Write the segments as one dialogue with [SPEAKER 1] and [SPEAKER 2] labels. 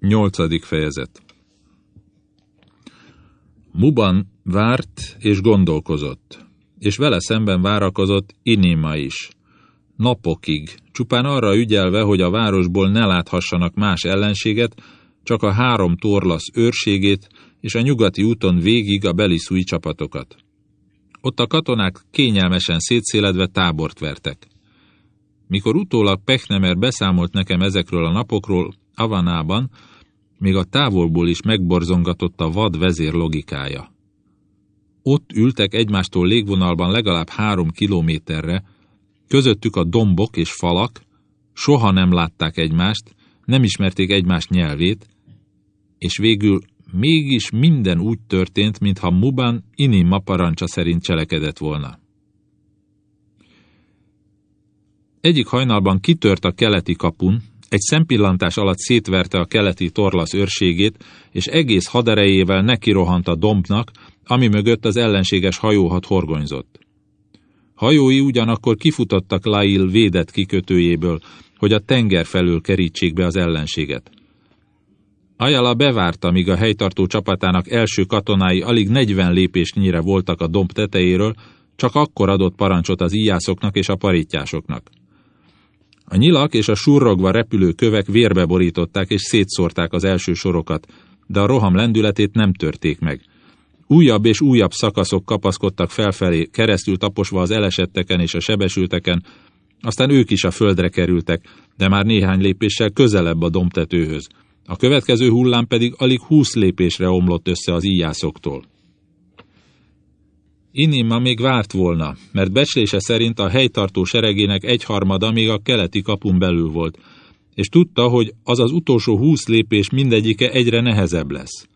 [SPEAKER 1] Nyolcadik fejezet Muban várt és gondolkozott, és vele szemben várakozott Inima is. Napokig, csupán arra ügyelve, hogy a városból ne láthassanak más ellenséget, csak a három torlasz őrségét és a nyugati úton végig a beliszúi csapatokat. Ott a katonák kényelmesen szétszéledve tábort vertek. Mikor utólag Pechnemer beszámolt nekem ezekről a napokról Avanában, még a távolból is megborzongatott a vad vezér logikája. Ott ültek egymástól légvonalban legalább három kilométerre, közöttük a dombok és falak, soha nem látták egymást, nem ismerték egymás nyelvét, és végül mégis minden úgy történt, mintha Muban Inima parancsa szerint cselekedett volna. Egyik hajnalban kitört a keleti kapun, egy szempillantás alatt szétverte a keleti torlasz őrségét, és egész haderejével nekirohant a dombnak, ami mögött az ellenséges hajóhat horgonyzott. Hajói ugyanakkor kifutottak Lail védett kikötőjéből, hogy a tenger felől kerítsék be az ellenséget. Ajala bevárta, míg a helytartó csapatának első katonái alig 40 lépésnyire voltak a domb tetejéről, csak akkor adott parancsot az íjászoknak és a parittyásoknak. A nyilak és a surrogva repülő kövek vérbe borították és szétszórták az első sorokat, de a roham lendületét nem törték meg. Újabb és újabb szakaszok kapaszkodtak felfelé, keresztül taposva az elesetteken és a sebesülteken, aztán ők is a földre kerültek, de már néhány lépéssel közelebb a dombtetőhöz. A következő hullám pedig alig húsz lépésre omlott össze az íjászoktól. Inima még várt volna, mert becslése szerint a helytartó seregének egyharmada még a keleti kapun belül volt, és tudta, hogy az az utolsó húsz lépés mindegyike egyre nehezebb lesz.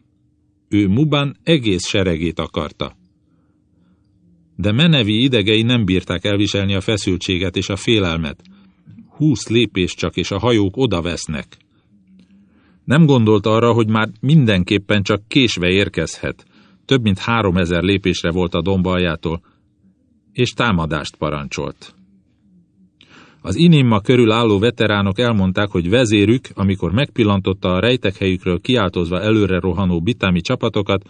[SPEAKER 1] Ő Muban egész seregét akarta. De Menevi idegei nem bírták elviselni a feszültséget és a félelmet. Húsz lépés csak, és a hajók oda vesznek. Nem gondolt arra, hogy már mindenképpen csak késve érkezhet, több mint három ezer lépésre volt a domba aljától, és támadást parancsolt. Az Inimma körül álló veteránok elmondták, hogy vezérük, amikor megpillantotta a rejtek helyükről kiáltozva előre rohanó bitámi csapatokat,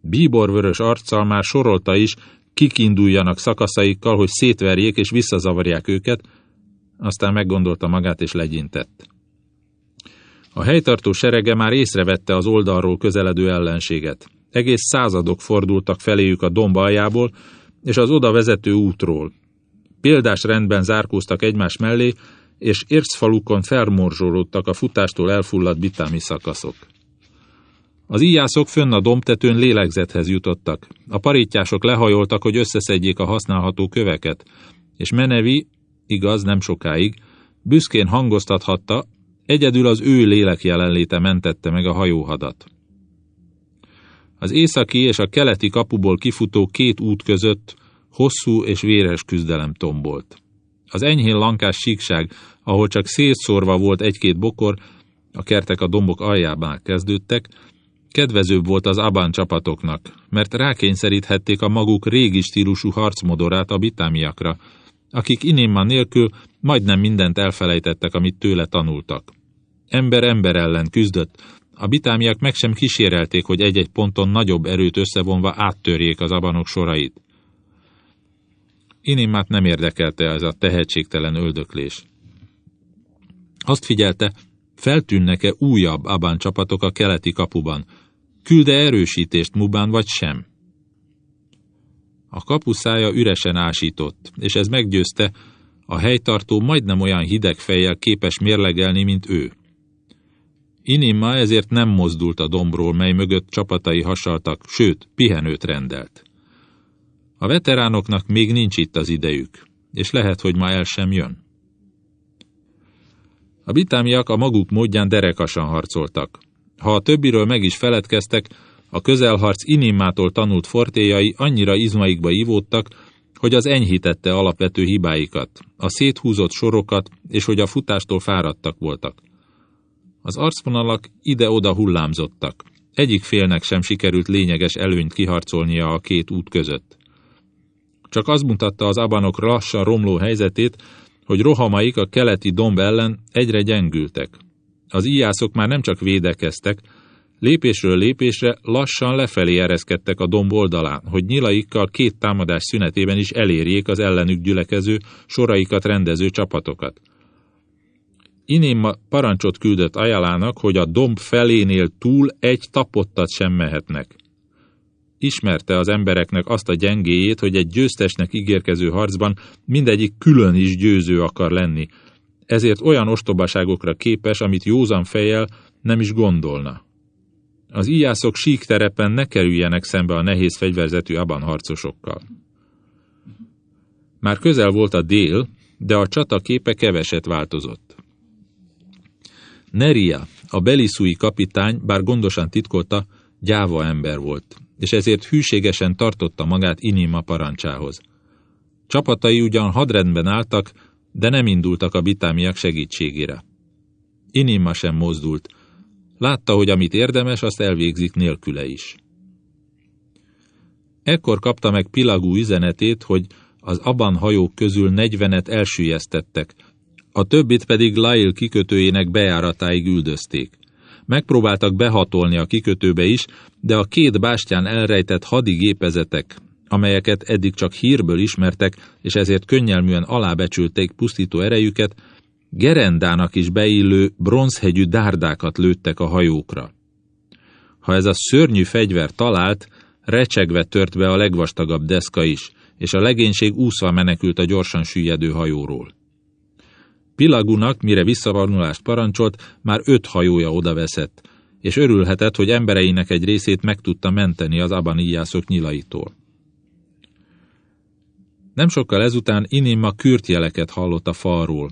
[SPEAKER 1] bíborvörös arccal már sorolta is, kik induljanak szakaszaikkal, hogy szétverjék és visszazavarják őket, aztán meggondolta magát és legyintett. A helytartó serege már észrevette az oldalról közeledő ellenséget. Egész századok fordultak feléjük a domb aljából és az oda vezető útról. Példás rendben zárkóztak egymás mellé, és ércfalukon felmorzsolódtak a futástól elfulladt bitámi szakaszok. Az íjászok fönn a dombtetőn lélegzethez jutottak. A parítyások lehajoltak, hogy összeszedjék a használható köveket, és Menevi, igaz, nem sokáig, büszkén hangoztathatta, egyedül az ő lélek jelenléte mentette meg a hajóhadat. Az északi és a keleti kapuból kifutó két út között hosszú és véres küzdelem tombolt. Az enyhén lankás síkság, ahol csak szétszórva volt egy-két bokor, a kertek a dombok aljában kezdődtek, kedvezőbb volt az Abán csapatoknak, mert rákényszeríthették a maguk régi stílusú harcmodorát a bitámiakra, akik Inémma nélkül majdnem mindent elfelejtettek, amit tőle tanultak. Ember ember ellen küzdött, a bitámiak meg sem kísérelték, hogy egy-egy ponton nagyobb erőt összevonva áttörjék az abanok sorait. Inimát nem érdekelte ez a tehetségtelen öldöklés. Azt figyelte, feltűnnek-e újabb Abán csapatok a keleti kapuban, külde erősítést Mubán vagy sem. A kapuszája üresen ásított, és ez meggyőzte, a helytartó majdnem olyan hideg fejjel képes mérlegelni, mint ő. Inima ezért nem mozdult a dombról, mely mögött csapatai hasaltak, sőt, pihenőt rendelt. A veteránoknak még nincs itt az idejük, és lehet, hogy ma el sem jön. A bitámiak a maguk módján derekasan harcoltak. Ha a többiről meg is feledkeztek, a közelharc Inimmától tanult fortéjai annyira izmaikba ivódtak, hogy az enyhítette alapvető hibáikat, a széthúzott sorokat, és hogy a futástól fáradtak voltak. Az arcvonalak ide-oda hullámzottak. Egyik félnek sem sikerült lényeges előnyt kiharcolnia a két út között. Csak az mutatta az abanok lassan romló helyzetét, hogy rohamaik a keleti domb ellen egyre gyengültek. az íjászok már nem csak védekeztek, lépésről lépésre lassan lefelé ereszkedtek a domb oldalán, hogy nyilaikkal két támadás szünetében is elérjék az ellenük gyülekező, soraikat rendező csapatokat. Inéma parancsot küldött Ajalának, hogy a domb felénél túl egy tapottat sem mehetnek. Ismerte az embereknek azt a gyengéjét, hogy egy győztesnek ígérkező harcban mindegyik külön is győző akar lenni, ezért olyan ostobaságokra képes, amit józan fejjel nem is gondolna. Az íjászok sík terepen ne kerüljenek szembe a nehéz fegyverzetű aban harcosokkal. Már közel volt a dél, de a csata képe keveset változott. Neria, a beliszúi kapitány, bár gondosan titkolta, gyáva ember volt, és ezért hűségesen tartotta magát Inima parancsához. Csapatai ugyan hadrendben álltak, de nem indultak a bitámiak segítségére. Inima sem mozdult. Látta, hogy amit érdemes, azt elvégzik nélküle is. Ekkor kapta meg Pilagú üzenetét, hogy az Aban hajók közül negyvenet elsüllyesztettek, a többit pedig Lail kikötőjének bejáratáig üldözték. Megpróbáltak behatolni a kikötőbe is, de a két bástyán elrejtett hadigépezetek, amelyeket eddig csak hírből ismertek, és ezért könnyelműen alábecsülték pusztító erejüket, gerendának is beillő bronzhegyű dárdákat lőttek a hajókra. Ha ez a szörnyű fegyver talált, recsegve tört be a legvastagabb deszka is, és a legénység úszva menekült a gyorsan süllyedő hajóról. Pilagunak, mire visszavonulást parancsolt, már öt hajója odaveszett, és örülhetett, hogy embereinek egy részét meg tudta menteni az abanijászok nyilaitól. Nem sokkal ezután Inima kürtjeleket hallott a falról,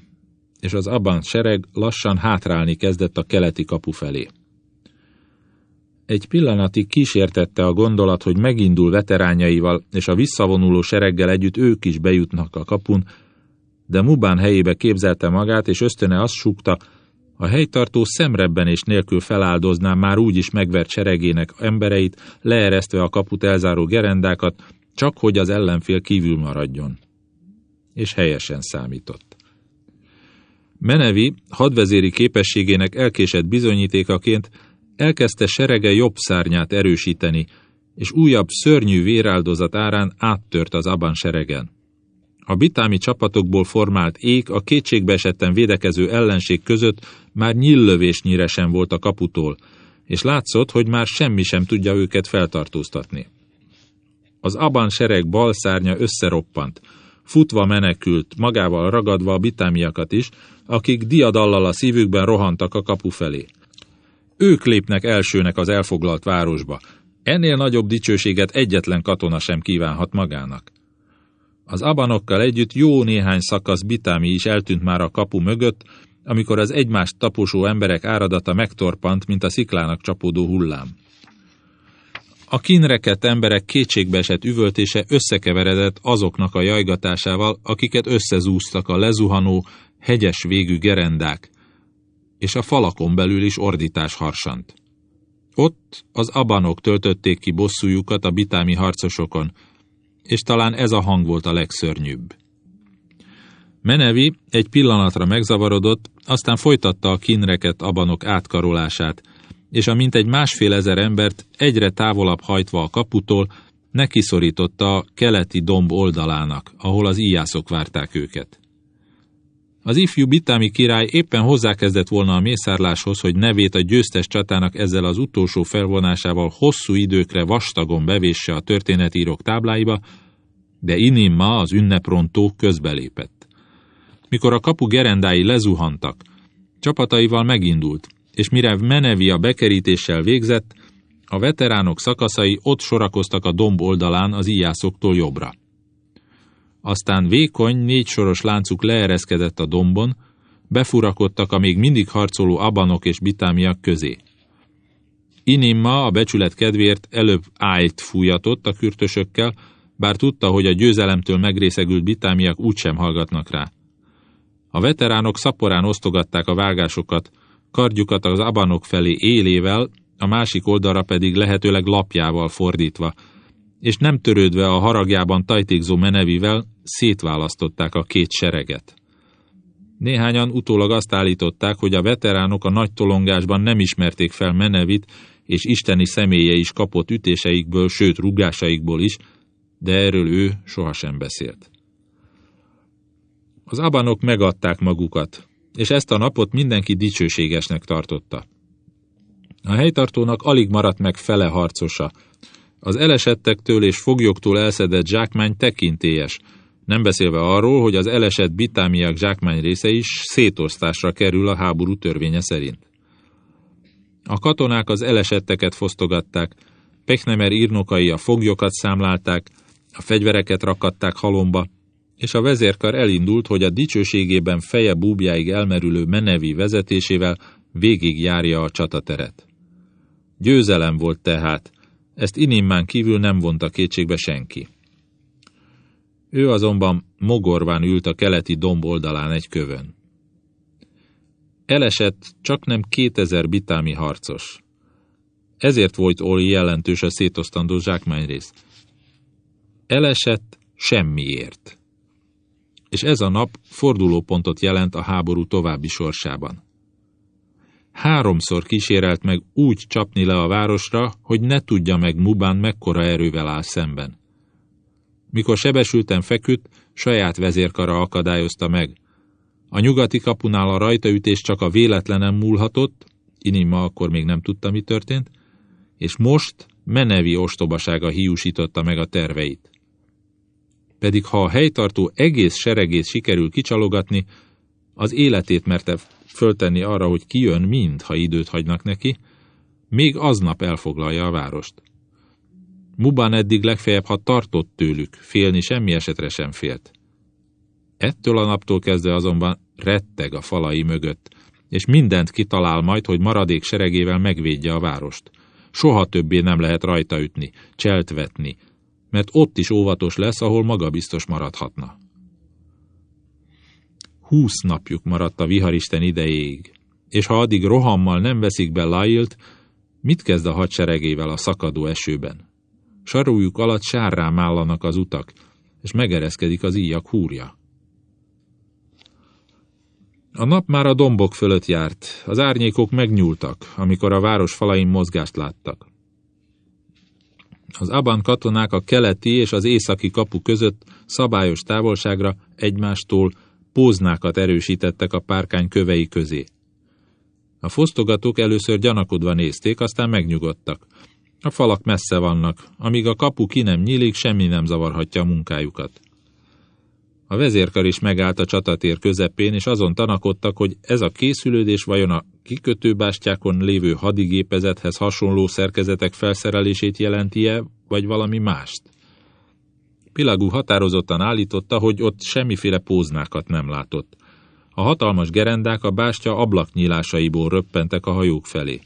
[SPEAKER 1] és az abban sereg lassan hátrálni kezdett a keleti kapu felé. Egy pillanatig kísértette a gondolat, hogy megindul veterányaival, és a visszavonuló sereggel együtt ők is bejutnak a kapun, de Mubán helyébe képzelte magát, és ösztöne azt súgta, a helytartó és nélkül feláldozná már úgyis megvert seregének embereit, leeresztve a kaput elzáró gerendákat, csak hogy az ellenfél kívül maradjon. És helyesen számított. Menevi hadvezéri képességének elkésett bizonyítékaként elkezdte serege jobb szárnyát erősíteni, és újabb szörnyű véráldozat árán áttört az Aban seregen. A bitámi csapatokból formált ék a esetten védekező ellenség között már nyillövésnyire sem volt a kaputól, és látszott, hogy már semmi sem tudja őket feltartóztatni. Az Aban sereg bal szárnya összeroppant, futva menekült, magával ragadva a bitámiakat is, akik diadallal a szívükben rohantak a kapu felé. Ők lépnek elsőnek az elfoglalt városba. Ennél nagyobb dicsőséget egyetlen katona sem kívánhat magának. Az abanokkal együtt jó néhány szakasz bitámi is eltűnt már a kapu mögött, amikor az egymást taposó emberek áradata megtorpant, mint a sziklának csapódó hullám. A kínreket emberek kétségbeesett üvöltése összekeveredett azoknak a jajgatásával, akiket összezúztak a lezuhanó, hegyes végű gerendák, és a falakon belül is ordítás harsant. Ott az abanok töltötték ki bosszújukat a bitámi harcosokon, és talán ez a hang volt a legszörnyűbb. Menevi egy pillanatra megzavarodott, aztán folytatta a kinreket abanok átkarolását, és a mintegy másfél ezer embert egyre távolabb hajtva a kaputól, nekiszorította a keleti domb oldalának, ahol az íjászok várták őket. Az ifjú bitámi király éppen hozzákezdett volna a mészárláshoz, hogy nevét a győztes csatának ezzel az utolsó felvonásával hosszú időkre vastagon bevésse a történetírók tábláiba, de Inimma, az ünneprontó közbelépett. Mikor a kapu gerendái lezuhantak, csapataival megindult, és mire Menevia bekerítéssel végzett, a veteránok szakaszai ott sorakoztak a domb oldalán az íjászoktól jobbra. Aztán vékony, négysoros láncuk leereszkedett a dombon, befurakodtak a még mindig harcoló abanok és bitámiak közé. Inimma a becsület kedvéért előbb ájt fújatott a kürtösökkel, bár tudta, hogy a győzelemtől megrészegült bitámiak úgysem hallgatnak rá. A veteránok szaporán osztogatták a vágásokat, kardjukat az abanok felé élével, a másik oldalra pedig lehetőleg lapjával fordítva, és nem törődve a haragjában tajtékzó menevivel, szétválasztották a két sereget. Néhányan utólag azt állították, hogy a veteránok a nagy tolongásban nem ismerték fel Menevit, és isteni személye is kapott ütéseikből, sőt rugásaikból is, de erről ő sohasem beszélt. Az abanok megadták magukat, és ezt a napot mindenki dicsőségesnek tartotta. A helytartónak alig maradt meg fele harcosa. Az elesettektől és foglyoktól elszedett zsákmány tekintélyes, nem beszélve arról, hogy az elesett bitámiak zsákmány része is szétosztásra kerül a háború törvénye szerint. A katonák az elesetteket fosztogatták, Pechnemer írnokai a foglyokat számlálták, a fegyvereket rakatták halomba, és a vezérkar elindult, hogy a dicsőségében feje búbjáig elmerülő Menevi vezetésével végig járja a csatateret. Győzelem volt tehát, ezt Inimmán kívül nem vonta kétségbe senki. Ő azonban mogorván ült a keleti domb oldalán egy kövön. Elesett csak nem kétezer bitámi harcos. Ezért volt Oli jelentős a szétosztandó zsákmányrész. Elesett semmiért. És ez a nap fordulópontot jelent a háború további sorsában. Háromszor kísérelt meg úgy csapni le a városra, hogy ne tudja meg Mubán mekkora erővel áll szemben. Mikor sebesülten feküdt, saját vezérkara akadályozta meg. A nyugati kapunál a rajtaütés csak a véletlenen múlhatott, Inima akkor még nem tudta, mi történt, és most Menevi ostobasága hiúsította meg a terveit. Pedig ha a helytartó egész seregét sikerül kicsalogatni, az életét merte föltenni arra, hogy kijön mind, ha időt hagynak neki, még aznap elfoglalja a várost. Muban eddig legfeljebb, ha tartott tőlük, félni semmi esetre sem félt. Ettől a naptól kezdve azonban retteg a falai mögött, és mindent kitalál majd, hogy maradék seregével megvédje a várost. Soha többé nem lehet rajta ütni, cselt vetni, mert ott is óvatos lesz, ahol magabiztos maradhatna. Húsz napjuk maradt a viharisten idejéig, és ha addig rohammal nem veszik be Lailt, mit kezd a hadseregével a szakadó esőben? Sarújuk alatt sárrám állanak az utak, és megereszkedik az íjak húrja. A nap már a dombok fölött járt, az árnyékok megnyúltak, amikor a város falain mozgást láttak. Az Aban katonák a keleti és az északi kapu között szabályos távolságra egymástól póznákat erősítettek a párkány kövei közé. A fosztogatók először gyanakodva nézték, aztán megnyugodtak. A falak messze vannak, amíg a kapu ki nem nyílik, semmi nem zavarhatja a munkájukat. A vezérkar is megállt a csatatér közepén, és azon tanakodtak, hogy ez a készülődés vajon a kikötőbástyákon lévő hadigépezethez hasonló szerkezetek felszerelését jelenti-e, vagy valami mást. Pilagú határozottan állította, hogy ott semmiféle póznákat nem látott. A hatalmas gerendák a bástya ablaknyílásaiból röppentek a hajók felé.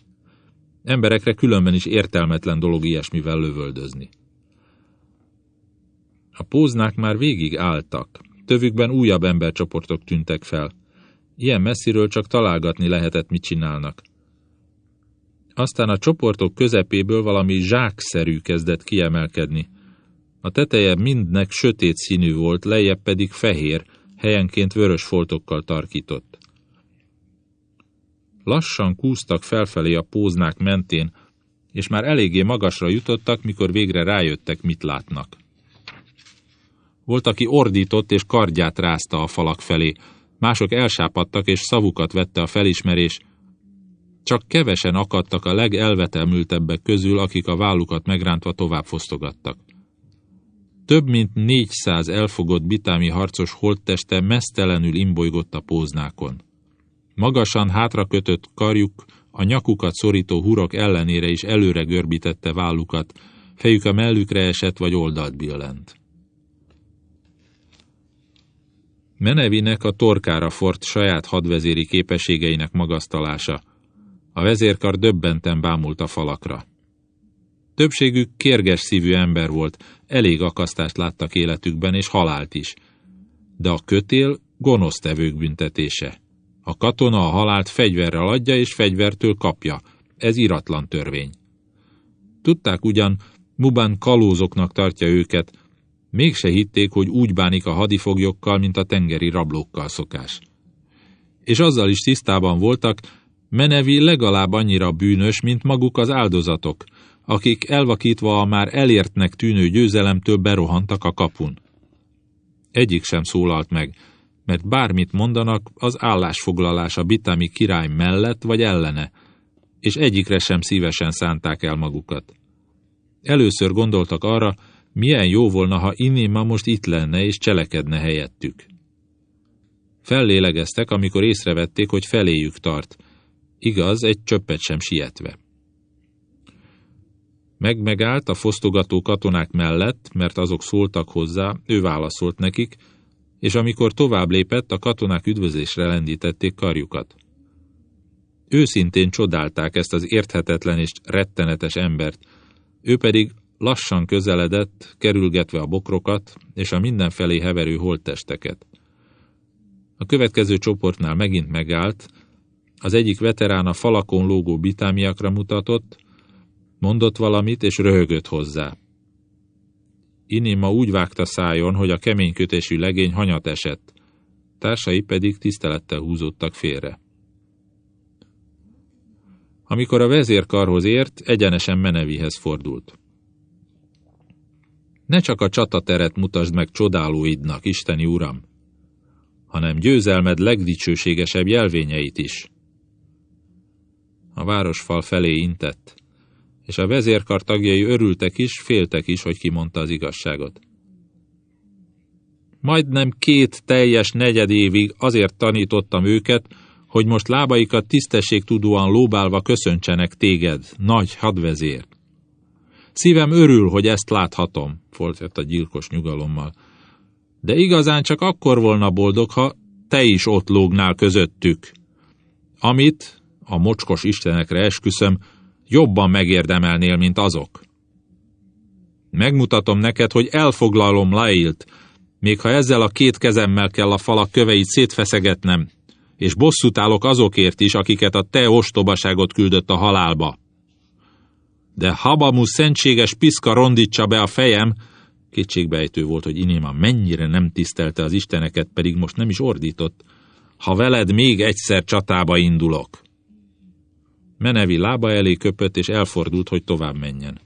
[SPEAKER 1] Emberekre különben is értelmetlen dolog ilyesmivel lövöldözni. A póznák már végig álltak, tövükben újabb embercsoportok tűntek fel. Ilyen messziről csak találgatni lehetett, mit csinálnak. Aztán a csoportok közepéből valami zsákszerű kezdett kiemelkedni. A teteje mindnek sötét színű volt, lejjebb pedig fehér, helyenként vörös foltokkal tarkított. Lassan kúztak felfelé a póznák mentén, és már eléggé magasra jutottak, mikor végre rájöttek, mit látnak. Volt, aki ordított és kardját rázta a falak felé, mások elsápadtak és szavukat vette a felismerés, csak kevesen akadtak a legelvetelmültebbek közül, akik a vállukat megrántva tovább fosztogattak. Több mint négyszáz elfogott bitámi harcos holtteste mesztelenül imbolygott a póznákon. Magasan hátra kötött karjuk a nyakukat szorító hurok ellenére is előre görbítette vállukat, fejük a mellükre esett vagy oldalt billent. Menevinek a torkára fort saját hadvezéri képességeinek magasztalása. A vezérkar döbbenten bámult a falakra. Többségük kérges szívű ember volt, elég akasztást láttak életükben, és halált is. De a kötél gonosztevők büntetése. A katona a halált fegyverrel adja és fegyvertől kapja. Ez iratlan törvény. Tudták ugyan, Muban kalózoknak tartja őket, mégse hitték, hogy úgy bánik a hadifoglyokkal, mint a tengeri rablókkal szokás. és azzal is tisztában voltak, Menevi legalább annyira bűnös, mint maguk az áldozatok, akik elvakítva a már elértnek tűnő győzelemtől berohantak a kapun. Egyik sem szólalt meg, mert bármit mondanak, az állásfoglalás a bitámi király mellett vagy ellene, és egyikre sem szívesen szánták el magukat. Először gondoltak arra, milyen jó volna, ha Inima most itt lenne és cselekedne helyettük. Fellélegeztek, amikor észrevették, hogy feléjük tart, igaz, egy csöppet sem sietve. Megmegállt a fosztogató katonák mellett, mert azok szóltak hozzá, ő válaszolt nekik, és amikor tovább lépett, a katonák üdvözésre lendítették karjukat. Őszintén csodálták ezt az érthetetlen és rettenetes embert, ő pedig lassan közeledett, kerülgetve a bokrokat és a mindenfelé heverő holttesteket. A következő csoportnál megint megállt, az egyik veterán a falakon lógó bitámiakra mutatott, mondott valamit és röhögött hozzá. Inima úgy vágta szájon, hogy a keménykötésű legény hanyat esett, társai pedig tisztelettel húzódtak félre. Amikor a vezérkarhoz ért, egyenesen Menevihez fordult. Ne csak a csatateret mutasd meg csodálóidnak, Isteni Uram, hanem győzelmed legdicsőségesebb jelvényeit is. A városfal felé intett, és a vezérkar tagjai örültek is, féltek is, hogy kimondta az igazságot. Majdnem két teljes negyed évig azért tanítottam őket, hogy most lábaikat tisztességtudóan lóbálva köszöntsenek téged, nagy hadvezér. Szívem örül, hogy ezt láthatom, folytatta gyilkos nyugalommal. De igazán csak akkor volna boldog, ha te is ott lógnál közöttük. Amit, a mocskos istenekre esküszöm, jobban megérdemelnél, mint azok. Megmutatom neked, hogy elfoglalom Lailt, még ha ezzel a két kezemmel kell a falak köveit szétfeszegetnem, és bosszút állok azokért is, akiket a te ostobaságot küldött a halálba. De Habamus szentséges piszka rondítsa be a fejem, kétségbejtő volt, hogy Inéma mennyire nem tisztelte az isteneket, pedig most nem is ordított, ha veled még egyszer csatába indulok. Menevi lába elé köpött, és elfordult, hogy tovább menjen.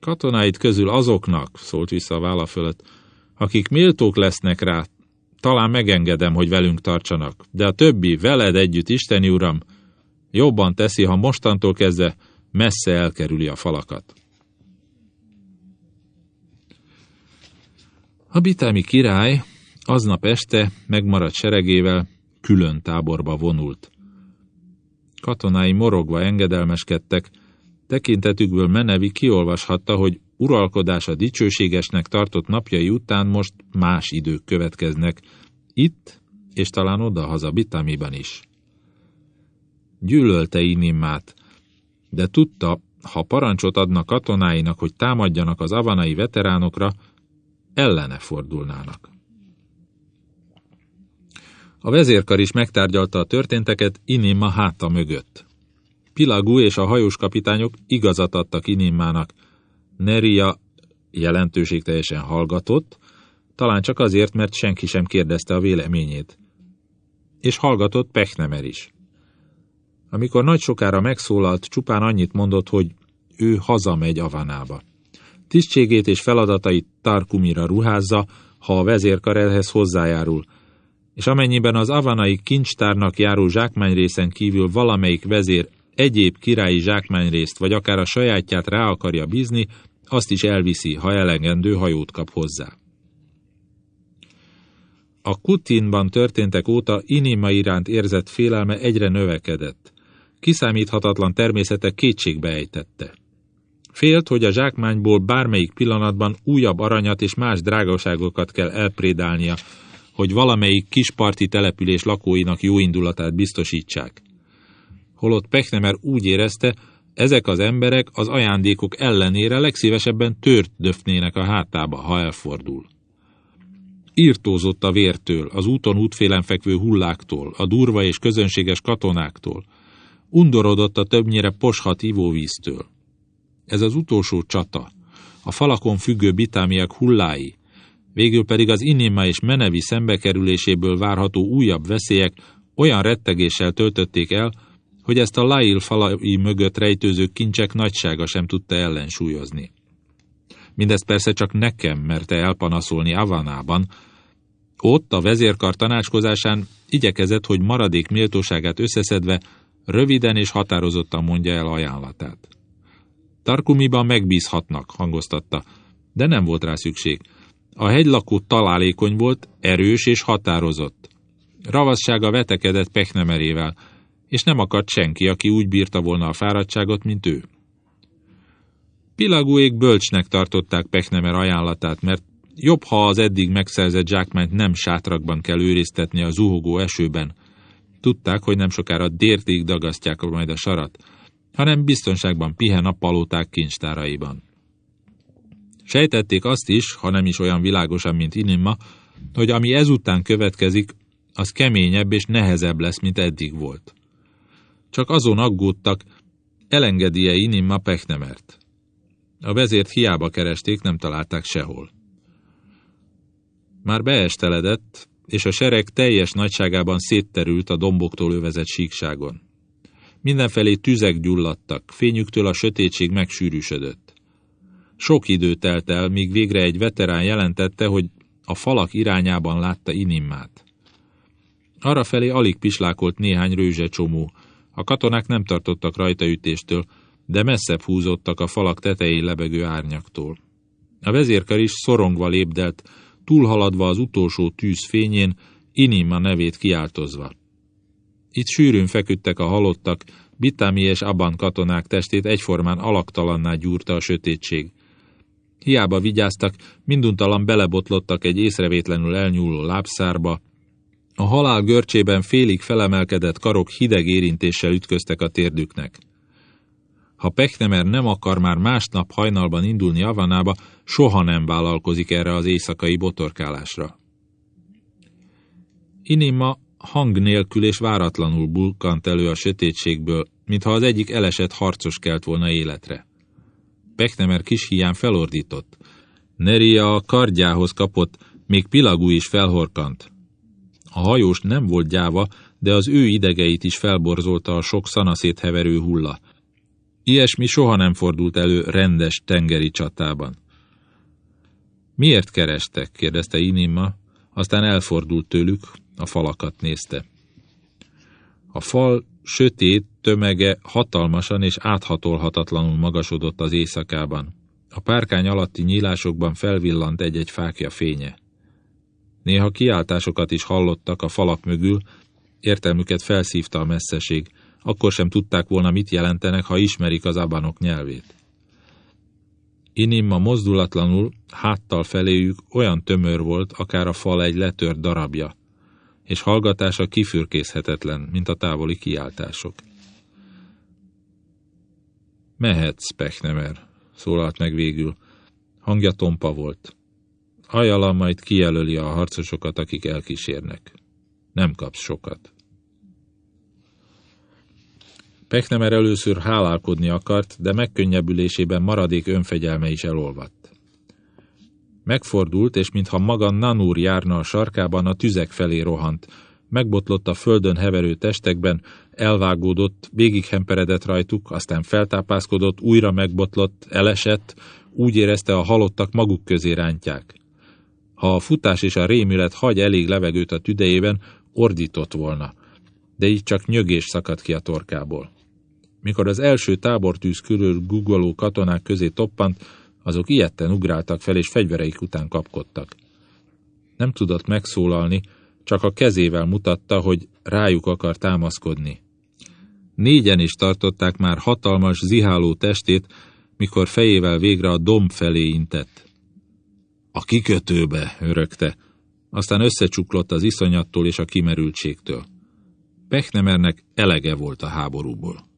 [SPEAKER 1] Katonáid közül azoknak, szólt vissza a válla fölött, akik méltók lesznek rá, talán megengedem, hogy velünk tartsanak, de a többi, veled együtt, Isteni Uram, jobban teszi, ha mostantól kezdve messze elkerüli a falakat. A bitámi király aznap este megmaradt seregével külön táborba vonult. Katonái morogva engedelmeskedtek, tekintetükből Menevi kiolvashatta, hogy uralkodása dicsőségesnek tartott napjai után most más idők következnek, itt és talán odahaza Bitamiban is. Gyűlölte Inimmát, de tudta, ha parancsot adnak katonáinak, hogy támadjanak az avanai veteránokra, ellene fordulnának. A vezérkar is megtárgyalta a történteket Inimma háta mögött. Pilagú és a hajós kapitányok igazat adtak Inimmának. Neria jelentőségteljesen hallgatott, talán csak azért, mert senki sem kérdezte a véleményét. És hallgatott Pechnemer is. Amikor nagy sokára megszólalt, csupán annyit mondott, hogy ő hazamegy Avanába. Tisztségét és feladatait Tarkumira ruházza, ha a vezérkar ehhez hozzájárul, és amennyiben az avanai kincstárnak járó zsákmányrészen kívül valamelyik vezér egyéb királyi zsákmányrészt, vagy akár a sajátját rá akarja bízni, azt is elviszi, ha elegendő hajót kap hozzá. A Kutinban történtek óta Inima iránt érzett félelme egyre növekedett. Kiszámíthatatlan természete kétségbe ejtette. Félt, hogy a zsákmányból bármelyik pillanatban újabb aranyat és más drágaságokat kell elprédálnia, hogy valamelyik kisparti település lakóinak jó indulatát biztosítsák. Holott Pechnemer úgy érezte, ezek az emberek az ajándékok ellenére legszívesebben tört döfnének a hátába, ha elfordul. Írtózott a vértől, az úton útfélen fekvő hulláktól, a durva és közönséges katonáktól. Undorodott a többnyire poshat ivóvíztől. Ez az utolsó csata, a falakon függő bitámiak hullái, Végül pedig az Inima és Menevi szembekerüléséből várható újabb veszélyek olyan rettegéssel töltötték el, hogy ezt a Lail falai mögött rejtőző kincsek nagysága sem tudta ellensúlyozni. Mindez persze csak nekem merte elpanaszolni Avanában. Ott a vezérkar tanácskozásán igyekezett, hogy maradék méltóságát összeszedve röviden és határozottan mondja el ajánlatát. Tarkumiban megbízhatnak, hangoztatta, de nem volt rá szükség. A hegylakó találékony volt, erős és határozott. Ravassága vetekedett peknemerével, és nem akadt senki, aki úgy bírta volna a fáradtságot, mint ő. Pilagúék bölcsnek tartották Pechnemer ajánlatát, mert jobb, ha az eddig megszerzett zsákmányt nem sátrakban kell őriztetni a zuhogó esőben. Tudták, hogy nem sokára dértig dagasztják majd a sarat, hanem biztonságban pihen a palóták kincstáraiban. Sejtették azt is, ha nem is olyan világosan, mint Inimma, hogy ami ezután következik, az keményebb és nehezebb lesz, mint eddig volt. Csak azon aggódtak, elengedi-e Inimma Pechnemert. A vezért hiába keresték, nem találták sehol. Már beesteledett, és a sereg teljes nagyságában szétterült a domboktól övezett síkságon. Mindenfelé tüzek gyulladtak, fényüktől a sötétség megsűrűsödött. Sok idő telt el, míg végre egy veterán jelentette, hogy a falak irányában látta Inimmát. Arrafelé alig pislákolt néhány rőzsecsomó, a katonák nem tartottak rajtaütéstől, de messzebb húzottak a falak tetején lebegő árnyaktól. A vezérkar is szorongva lépdelt, túlhaladva az utolsó tűz fényén, Inima nevét kiáltozva. Itt sűrűn feküdtek a halottak, Bitámi és Aban katonák testét egyformán alaktalanná gyúrta a sötétség. Hiába vigyáztak, minduntalan belebotlottak egy észrevétlenül elnyúló lábszárba, a halál görcsében félig felemelkedett karok hideg érintéssel ütköztek a térdüknek. Ha Pechnemer nem akar már másnap hajnalban indulni Avanába, soha nem vállalkozik erre az éjszakai botorkálásra. Inima hang nélkül és váratlanul bulkant elő a sötétségből, mintha az egyik elesett harcos kelt volna életre. Pechnemer kis hián felordított. Neria a kardjához kapott, még Pilagú is felhorkant. A hajós nem volt gyáva, de az ő idegeit is felborzolta a sok szanaszét heverő hulla. Ilyesmi soha nem fordult elő rendes tengeri csatában. Miért kerestek? kérdezte Inima, aztán elfordult tőlük, a falakat nézte. A fal sötét tömege hatalmasan és áthatolhatatlanul magasodott az éjszakában. A párkány alatti nyílásokban felvillant egy-egy fákja fénye. Néha kiáltásokat is hallottak a falak mögül, értelmüket felszívta a messzeség, akkor sem tudták volna, mit jelentenek, ha ismerik az abanok nyelvét. Inimma mozdulatlanul, háttal feléjük olyan tömör volt, akár a fal egy letört darabja, és hallgatása kifürkészhetetlen, mint a távoli kiáltások. Mehetsz, Pechnemer, szólalt meg végül. Hangja tompa volt. Ajala majd kijelöli a harcosokat, akik elkísérnek. Nem kapsz sokat. Pechnemer először hálálkodni akart, de megkönnyebbülésében maradék önfegyelme is elolvadt. Megfordult, és mintha maga Nanúr járna a sarkában, a tüzek felé rohant. Megbotlott a földön heverő testekben, elvágódott, végighemperedett rajtuk, aztán feltápászkodott, újra megbotlott, elesett, úgy érezte a halottak maguk közé rántják. Ha a futás és a rémület hagy elég levegőt a tüdejében, ordított volna, de így csak nyögés szakadt ki a torkából. Mikor az első tábortűz körül guggoló katonák közé toppant, azok ilyetten ugráltak fel, és fegyvereik után kapkodtak. Nem tudott megszólalni, csak a kezével mutatta, hogy rájuk akar támaszkodni. Négyen is tartották már hatalmas, ziháló testét, mikor fejével végre a domb felé intett. A kikötőbe, örökte, aztán összecsuklott az iszonyattól és a kimerültségtől. Pechnemernek elege volt a háborúból.